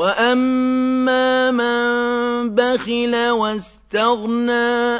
وَأَمَّا مَن بَخِلَ وَاسْتَغْنَىٰ